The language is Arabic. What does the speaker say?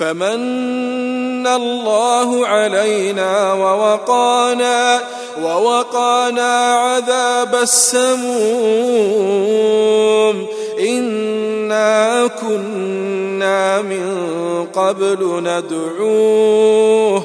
فمن الله علينا ووقانا ووقانا عذاب السموم. إنا كنا من قبل ندعوه.